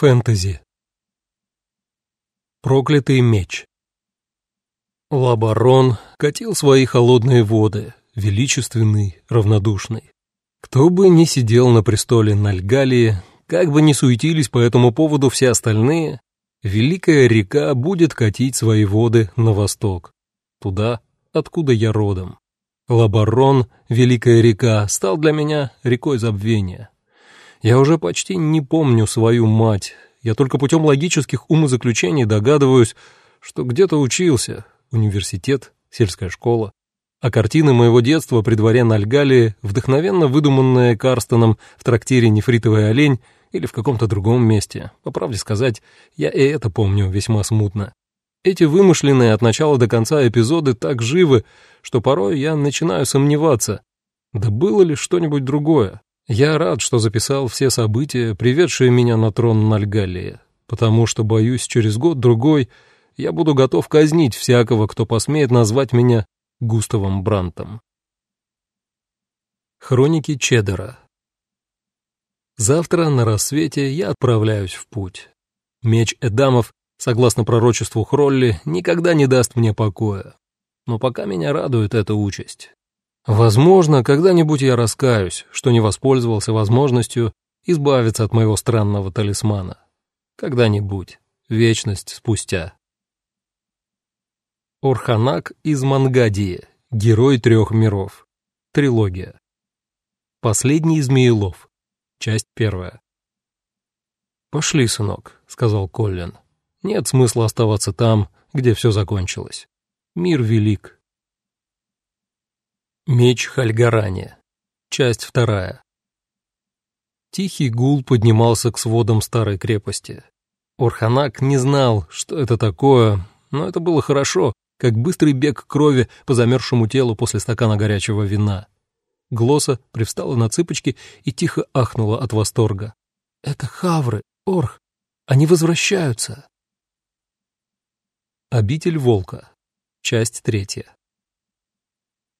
Фэнтези. Проклятый меч. Лабарон катил свои холодные воды, величественный, равнодушный. Кто бы ни сидел на престоле Нальгалии, как бы ни суетились по этому поводу все остальные, великая река будет катить свои воды на восток, туда, откуда я родом. Лабарон, великая река, стал для меня рекой забвения. Я уже почти не помню свою мать. Я только путем логических умозаключений догадываюсь, что где-то учился. Университет, сельская школа. А картины моего детства при дворе Нальгалии, вдохновенно выдуманные Карстоном в трактире «Нефритовый олень» или в каком-то другом месте. По правде сказать, я и это помню весьма смутно. Эти вымышленные от начала до конца эпизоды так живы, что порой я начинаю сомневаться, да было ли что-нибудь другое. Я рад, что записал все события, приведшие меня на трон Нальгалия, потому что, боюсь, через год-другой я буду готов казнить всякого, кто посмеет назвать меня Густавом Брантом. Хроники Чеддера Завтра на рассвете я отправляюсь в путь. Меч Эдамов, согласно пророчеству Хролли, никогда не даст мне покоя. Но пока меня радует эта участь. Возможно, когда-нибудь я раскаюсь, что не воспользовался возможностью избавиться от моего странного талисмана. Когда-нибудь, вечность спустя. Орханак из Мангадии, герой трех миров. Трилогия. Последний Змеелов. Часть первая. «Пошли, сынок», — сказал Коллин. «Нет смысла оставаться там, где все закончилось. Мир велик, Меч Хальгарани. Часть вторая. Тихий гул поднимался к сводам старой крепости. Орханак не знал, что это такое, но это было хорошо, как быстрый бег крови по замерзшему телу после стакана горячего вина. Глоса привстала на цыпочки и тихо ахнула от восторга. «Это хавры, Орх! Они возвращаются!» Обитель волка. Часть третья.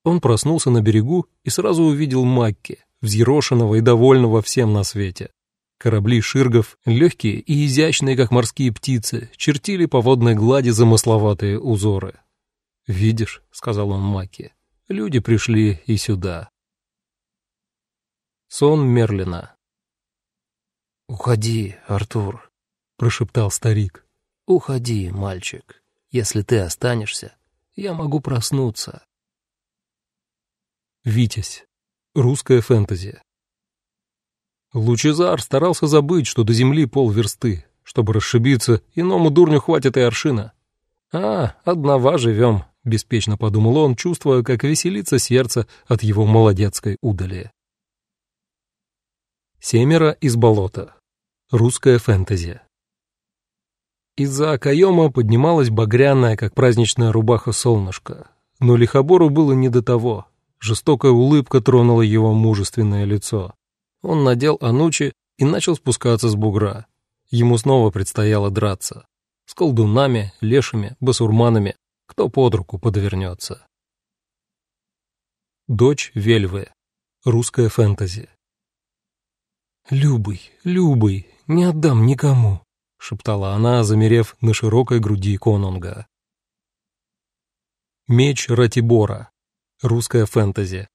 Он проснулся на берегу и сразу увидел Макки, взъерошенного и довольного всем на свете. Корабли ширгов, легкие и изящные, как морские птицы, чертили по водной глади замысловатые узоры. «Видишь», — сказал он Макки, — «люди пришли и сюда». Сон Мерлина «Уходи, Артур», — прошептал старик. «Уходи, мальчик. Если ты останешься, я могу проснуться». Витязь. Русская фэнтези. Лучезар старался забыть, что до земли полверсты. Чтобы расшибиться, иному дурню хватит и аршина. «А, одного живем», — беспечно подумал он, чувствуя, как веселится сердце от его молодецкой удали. Семеро из болота. Русская фэнтези. Из-за окоема поднималась багряная, как праздничная рубаха, солнышко. Но лихобору было не до того. Жестокая улыбка тронула его мужественное лицо. Он надел анучи и начал спускаться с бугра. Ему снова предстояло драться. С колдунами, лешими, басурманами, кто под руку подвернется. Дочь Вельвы. Русская фэнтези. «Любый, Любый, не отдам никому», — шептала она, замерев на широкой груди конунга. Меч Ратибора. Русская фэнтези.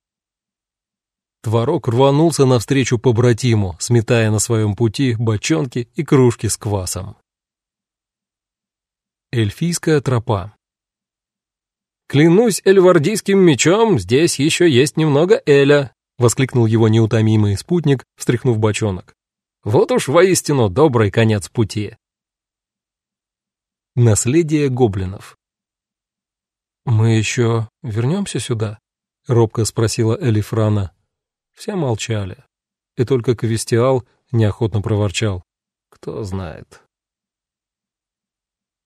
Творог рванулся навстречу побратиму, сметая на своем пути бочонки и кружки с квасом. Эльфийская тропа. «Клянусь эльвардийским мечом, здесь еще есть немного Эля», — воскликнул его неутомимый спутник, встряхнув бочонок. «Вот уж воистину добрый конец пути». Наследие гоблинов. «Мы еще вернемся сюда?» — робко спросила Элифрана. Все молчали, и только Квестиал неохотно проворчал. «Кто знает».